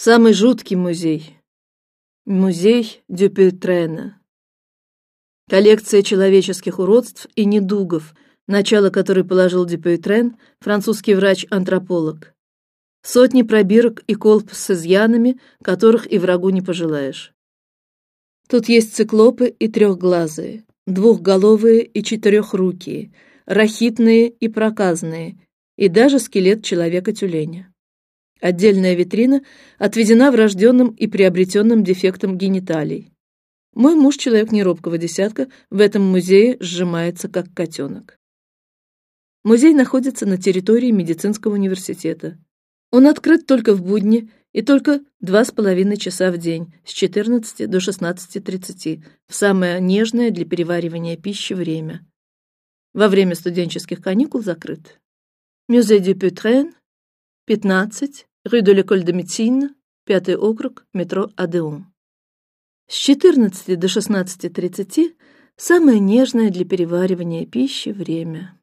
Самый жуткий музей. Музей Дюпютрена. Коллекция человеческих уродств и недугов, начало которой положил Дюпютрен, французский врач-антрополог. Сотни пробирок и колб с изъянами, которых и врагу не пожелаешь. Тут есть циклопы и трехглазые, двухголовые и четырехрукие, рахитные и проказные, и даже скелет человека-тюленя. Отдельная витрина отведена врожденным и приобретенным дефектам гениталий. Мой муж, человек неробкого десятка, в этом музее сжимается как котенок. Музей находится на территории медицинского университета. Он открыт только в будни и только два с половиной часа в день с 14 до 16:30 в самое нежное для переваривания пищи время. Во время студенческих каникул закрыт. Музей du Pétrin, 15, Rue de l'École de Médecine, пятый округ, метро Адеон. С 14 до 16:30 самое нежное для переваривания пищи время.